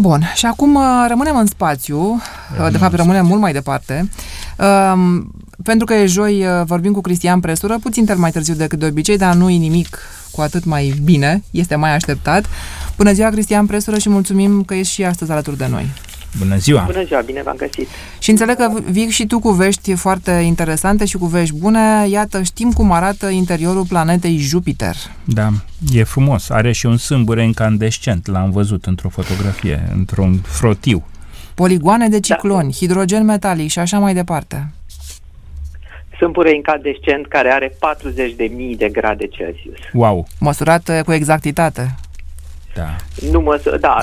Bun, și acum uh, rămânem în spațiu, rămânem de fapt rămânem mult mai departe, um, pentru că e joi, uh, vorbim cu Cristian Presură, puțin mai târziu decât de obicei, dar nu e nimic cu atât mai bine, este mai așteptat. Bună ziua, Cristian Presură, și mulțumim că ești și astăzi alături de noi. Bună ziua! Bună ziua, bine v-am găsit! Și înțeleg că vii și tu cu vești foarte interesante și cu vești bune. Iată, știm cum arată interiorul planetei Jupiter. Da, e frumos. Are și un sâmbure incandescent. L-am văzut într-o fotografie, într-un frotiu. Poligoane de cicloni, da. hidrogen metalic și așa mai departe. Sâmbure incandescent care are 40.000 de grade Celsius. Wow! Măsurat cu exactitate. Da. Nu mă, da,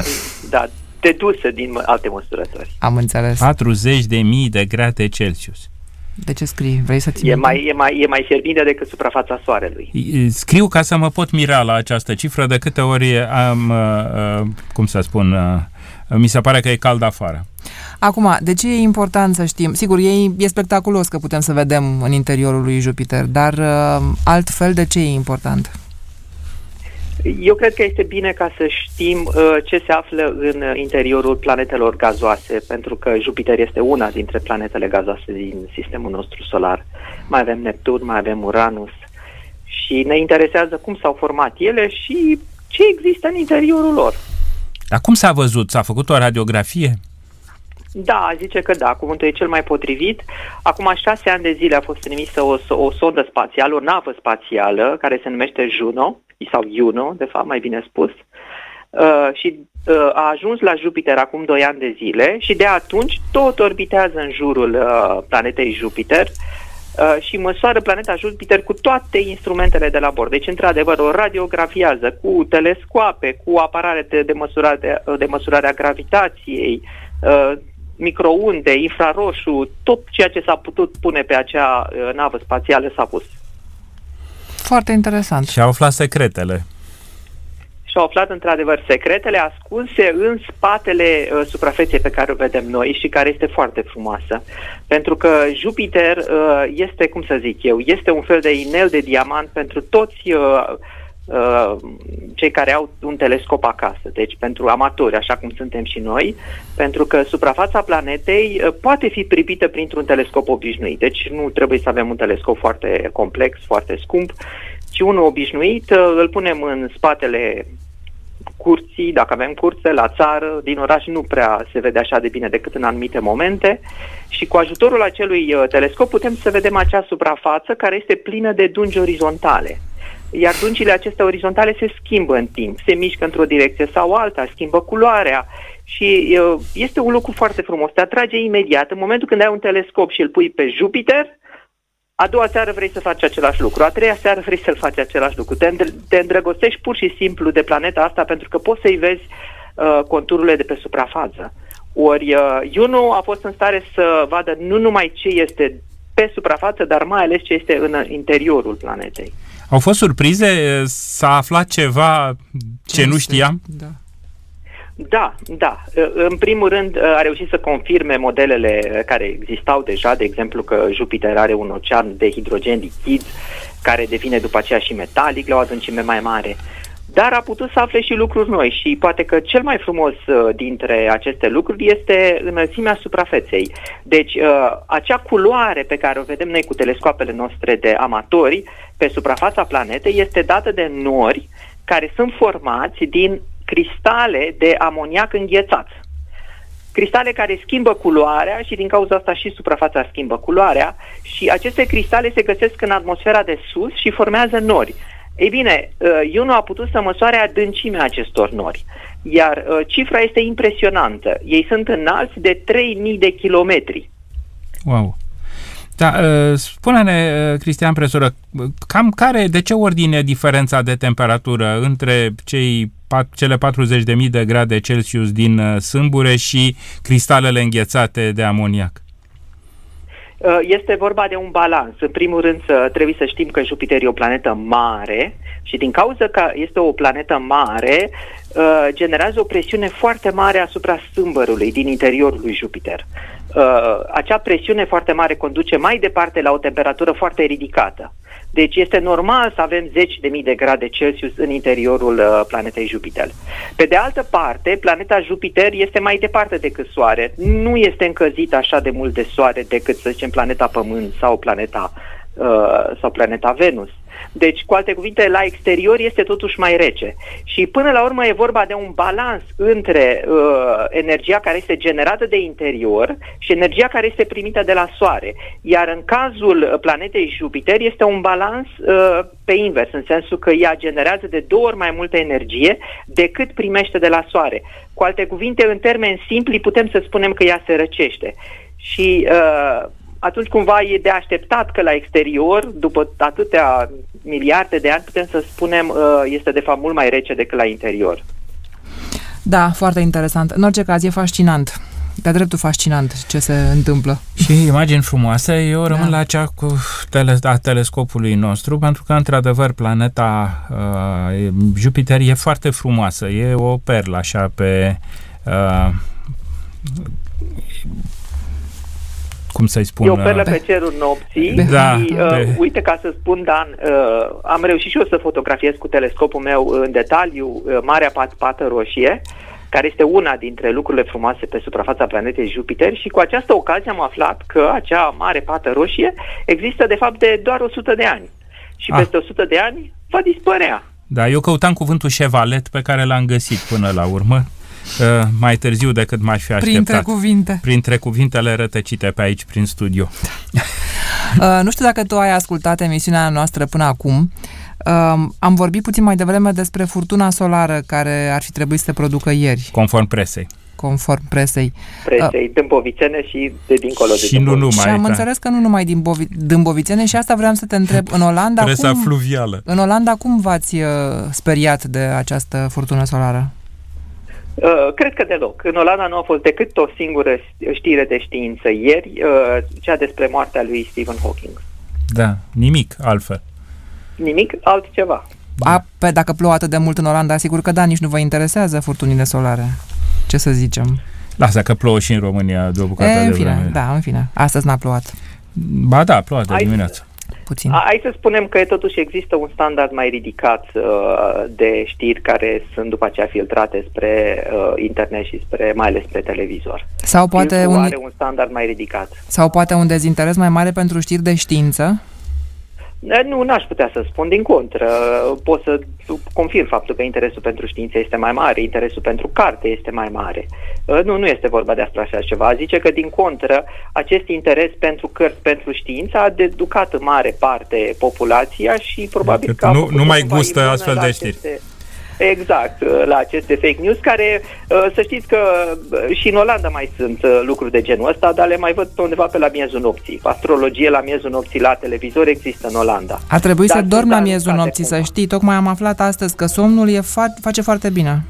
da, dedusă din alte măsurători. Am înțeles. 40 de mii de grade Celsius. De ce scrii? Vrei să ții e mai, e, mai, e mai fierbinte decât suprafața soarelui. Scriu ca să mă pot mira la această cifră de câte ori am, uh, uh, cum să spun, uh, mi se pare că e cald afară. Acum, de ce e important să știm? Sigur, e, e spectaculos că putem să vedem în interiorul lui Jupiter, dar uh, altfel de ce e important? Eu cred că este bine ca să știm uh, ce se află în interiorul planetelor gazoase, pentru că Jupiter este una dintre planetele gazoase din sistemul nostru solar. Mai avem Neptun, mai avem Uranus și ne interesează cum s-au format ele și ce există în interiorul lor. Dar cum s-a văzut? S-a făcut o radiografie? Da, zice că da, cuvântul e cel mai potrivit. Acum șase ani de zile a fost trimisă o, o sondă spațială, o navă spațială, care se numește Juno, sau Juno, de fapt, mai bine spus, uh, și uh, a ajuns la Jupiter acum 2 ani de zile și de atunci tot orbitează în jurul uh, planetei Jupiter uh, și măsoară planeta Jupiter cu toate instrumentele de la bord. Deci, într-adevăr, o radiografiază cu telescoape, cu aparate de, de, măsurare, de, de măsurare a gravitației, uh, microunde, infraroșu, tot ceea ce s-a putut pune pe acea uh, navă spațială s-a pus. Foarte interesant. Și au aflat secretele. Și au aflat într-adevăr secretele ascunse în spatele uh, suprafeței pe care o vedem noi și care este foarte frumoasă. Pentru că Jupiter uh, este, cum să zic eu, este un fel de inel de diamant pentru toți uh, Uh, cei care au un telescop acasă, deci pentru amatori, așa cum suntem și noi, pentru că suprafața planetei uh, poate fi privită printr-un telescop obișnuit, deci nu trebuie să avem un telescop foarte complex, foarte scump, ci unul obișnuit uh, îl punem în spatele curții, dacă avem curțe, la țară, din oraș nu prea se vede așa de bine decât în anumite momente. Și cu ajutorul acelui telescop putem să vedem acea suprafață care este plină de dungi orizontale iar dungile acestea orizontale se schimbă în timp, se mișcă într-o direcție sau alta, schimbă culoarea și uh, este un lucru foarte frumos. Te atrage imediat. În momentul când ai un telescop și îl pui pe Jupiter, a doua seară vrei să faci același lucru, a treia seară vrei să-l faci același lucru. Te, te îndrăgostești pur și simplu de planeta asta pentru că poți să-i vezi uh, contururile de pe suprafață. Ori uh, Juno a fost în stare să vadă nu numai ce este pe suprafață, dar mai ales ce este în interiorul planetei. Au fost surprize? S-a aflat ceva ce, ce nu știam? Da. Da, da. În primul rând a reușit să confirme modelele care existau deja, de exemplu că Jupiter are un ocean de hidrogen lichid care devine după aceea și metalic la o adâncime mai mare. Dar a putut să afle și lucruri noi și poate că cel mai frumos uh, dintre aceste lucruri este înălțimea suprafeței. Deci uh, acea culoare pe care o vedem noi cu telescoapele noastre de amatori pe suprafața planetei este dată de nori care sunt formați din cristale de amoniac înghețat. Cristale care schimbă culoarea și din cauza asta și suprafața schimbă culoarea și aceste cristale se găsesc în atmosfera de sus și formează nori. Ei bine, Iunu uh, a putut să măsoare adâncimea acestor nori, iar uh, cifra este impresionantă. Ei sunt înalți de 3000 de kilometri. Wow! Da, uh, spune-ne, Cristian Presură, cam care, de ce ordine diferența de temperatură între cei cele 40.000 de grade Celsius din sâmbure și cristalele înghețate de amoniac? Uh, este vorba de un balans. În primul rând, trebuie să știm că Jupiter e o planetă mare și din cauza că este o planetă mare, uh, generează o presiune foarte mare asupra sâmbărului din interiorul lui Jupiter. Uh, acea presiune foarte mare conduce mai departe la o temperatură foarte ridicată. Deci este normal să avem zeci de mii de grade Celsius în interiorul uh, planetei Jupiter. Pe de altă parte, planeta Jupiter este mai departe decât Soare. Nu este încălzită așa de mult de Soare decât, să zicem, planeta Pământ sau planeta, uh, sau planeta Venus. Deci, cu alte cuvinte, la exterior este totuși mai rece. Și până la urmă e vorba de un balans între uh, energia care este generată de interior și energia care este primită de la Soare. Iar în cazul planetei Jupiter este un balans uh, pe invers, în sensul că ea generează de două ori mai multă energie decât primește de la Soare. Cu alte cuvinte, în termeni simpli, putem să spunem că ea se răcește. Și uh, atunci cumva e de așteptat că la exterior, după atâtea miliarde de ani, putem să spunem, uh, este de fapt mult mai rece decât la interior. Da, foarte interesant. În orice caz, e fascinant. De dreptul fascinant ce se întâmplă. Și imagini frumoase, eu rămân da. la cea cu tele, a telescopului nostru, pentru că, într-adevăr, planeta uh, Jupiter e foarte frumoasă, e o perlă așa pe uh, cum să-i spun... E o perlă pe cerul nopții da, și, uh, pe... uite, ca să spun, Dan, uh, am reușit și eu să fotografiez cu telescopul meu în detaliu uh, Marea Pat Pată Roșie, care este una dintre lucrurile frumoase pe suprafața planetei Jupiter și cu această ocazie am aflat că acea mare pată roșie există de fapt de doar 100 de ani și ah. peste 100 de ani va dispărea. Da, eu căutam cuvântul șevalet pe care l-am găsit până la urmă uh, mai târziu decât m-aș fi așteptat. Printre cuvinte. Printre cuvintele rătăcite pe aici, prin studio. uh, nu știu dacă tu ai ascultat emisiunea noastră până acum. Uh, am vorbit puțin mai devreme despre furtuna solară care ar fi trebuit să se producă ieri. Conform presei conform presei. Presei, uh, Dâmbovițene și de dincolo de Și nu numai. Și am da. înțeles că nu numai din Bovi- Dâmbovițene și asta vreau să te întreb. În Olanda, Presa cum, fluvială. În Olanda, cum v-ați uh, speriat de această furtună solară? Uh, cred că deloc. În Olanda nu a fost decât o singură știre de știință ieri, uh, cea despre moartea lui Stephen Hawking. Da, nimic altfel. Nimic altceva. A, pe, dacă plouă atât de mult în Olanda, sigur că da, nici nu vă interesează furtunile solare. Ce să zicem? Lasă că plouă și în România de o bucată e, în de fine, vreme. Da, în fine. Astăzi n-a plouat. Ba da, plouă de dimineață puțin. Hai să spunem că totuși există un standard mai ridicat uh, de știri care sunt după aceea filtrate spre uh, internet și spre, mai ales spre televizor. Sau poate un... are un standard mai ridicat. Sau poate un dezinteres mai mare pentru știri de știință? Nu, n-aș putea să spun din contră. Pot să confirm faptul că interesul pentru știință este mai mare, interesul pentru carte este mai mare. Uh, nu, nu este vorba despre așa ceva. Zice că, din contră, acest interes pentru cărți, pentru știință a deducat în mare parte populația și probabil că... Nu, nu mai gustă astfel de știri. Aceste Exact, uh, la aceste fake news, care uh, să știți că uh, și în Olanda mai sunt lucruri de genul ăsta, dar le mai văd pe undeva pe la miezul nopții. Astrologie la miezul nopții la televizor există în Olanda. A trebuit dar să dorm la miezul nopții, cumva. să știi. Tocmai am aflat astăzi că somnul e fa- face foarte bine.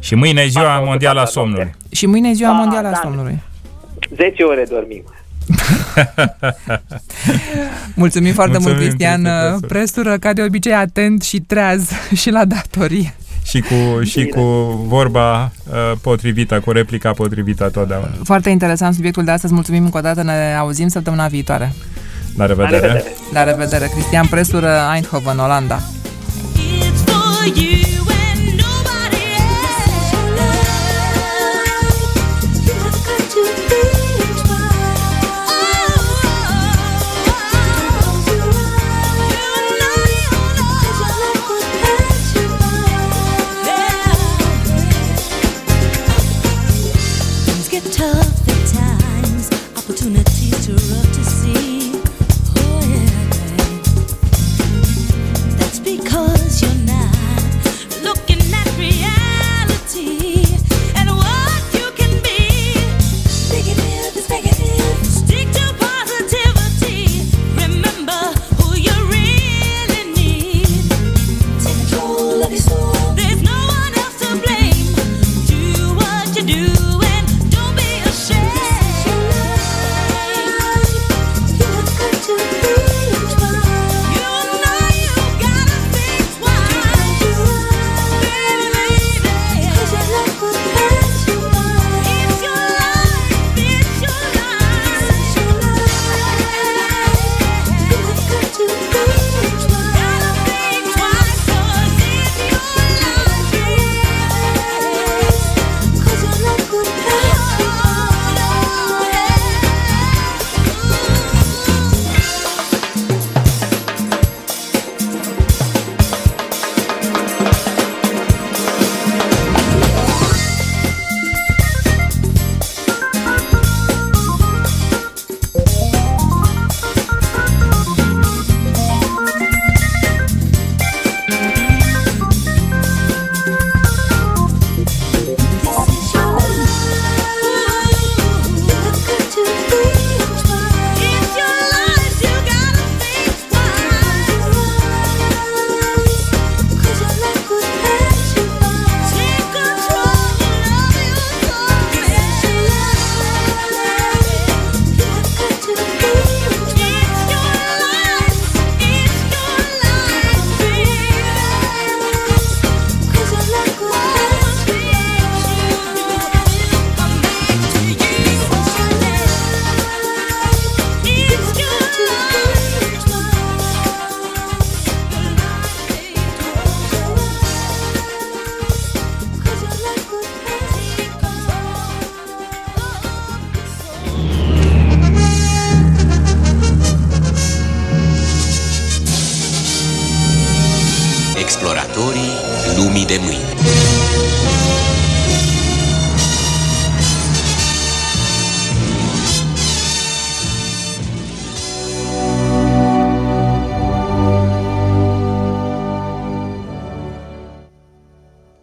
Și mâine e ziua mondială a somnului. Și mâine e ziua mondială a da. somnului. 10 ore dormim. Mulțumim foarte Mulțumim, mult, Cristian Presură, ca de obicei atent și treaz și la datorie. Și cu, și cu vorba uh, potrivită, cu replica potrivită totdeauna. Foarte interesant subiectul de astăzi. Mulțumim încă o dată, ne auzim săptămâna viitoare. La revedere! La revedere, la revedere. Cristian Presură, Eindhoven, Olanda. It's for you.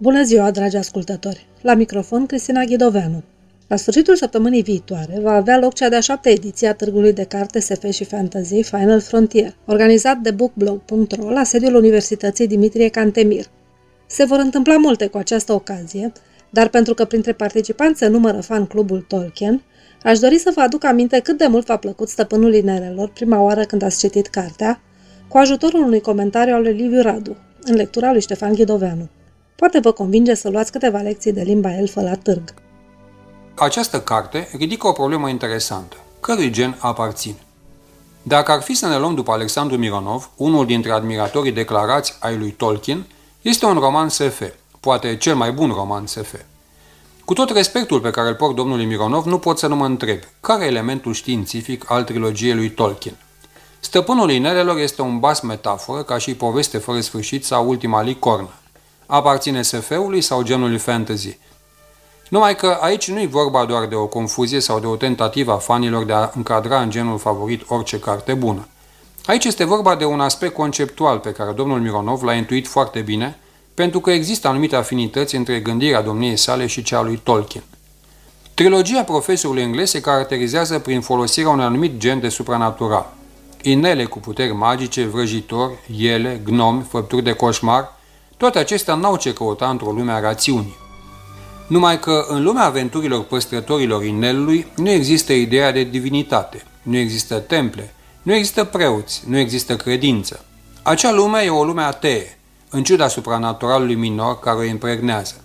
Bună ziua, dragi ascultători! La microfon, Cristina Ghidoveanu. La sfârșitul săptămânii viitoare va avea loc cea de-a șaptea ediție a Târgului de Carte SF și Fantasy Final Frontier, organizat de bookblog.ro la sediul Universității Dimitrie Cantemir. Se vor întâmpla multe cu această ocazie, dar pentru că printre participanți se numără fan clubul Tolkien, aș dori să vă aduc aminte cât de mult v-a plăcut Stăpânul Inelelor prima oară când ați citit cartea, cu ajutorul unui comentariu al lui Liviu Radu, în lectura lui Ștefan Ghidoveanu. Poate vă convinge să luați câteva lecții de limba elfă la târg. Această carte ridică o problemă interesantă. Cărui gen aparțin? Dacă ar fi să ne luăm după Alexandru Mironov, unul dintre admiratorii declarați ai lui Tolkien, este un roman SF, poate cel mai bun roman SF. Cu tot respectul pe care îl port domnului Mironov, nu pot să nu mă întreb care e elementul științific al trilogiei lui Tolkien. Stăpânul Inelelor este un bas metaforă ca și poveste fără sfârșit sau ultima licornă. Aparține SF-ului sau genului fantasy. Numai că aici nu e vorba doar de o confuzie sau de o tentativă a fanilor de a încadra în genul favorit orice carte bună. Aici este vorba de un aspect conceptual pe care domnul Mironov l-a intuit foarte bine, pentru că există anumite afinități între gândirea domniei sale și cea lui Tolkien. Trilogia profesorului englez se caracterizează prin folosirea unui anumit gen de supranatural. Inele cu puteri magice, vrăjitori, ele, gnomi, făpturi de coșmar, toate acestea n-au ce căuta într-o lume a rațiunii. Numai că în lumea aventurilor păstrătorilor inelului nu există ideea de divinitate, nu există temple, nu există preoți, nu există credință. Acea lume e o lume atee, în ciuda supranaturalului minor care o impregnează.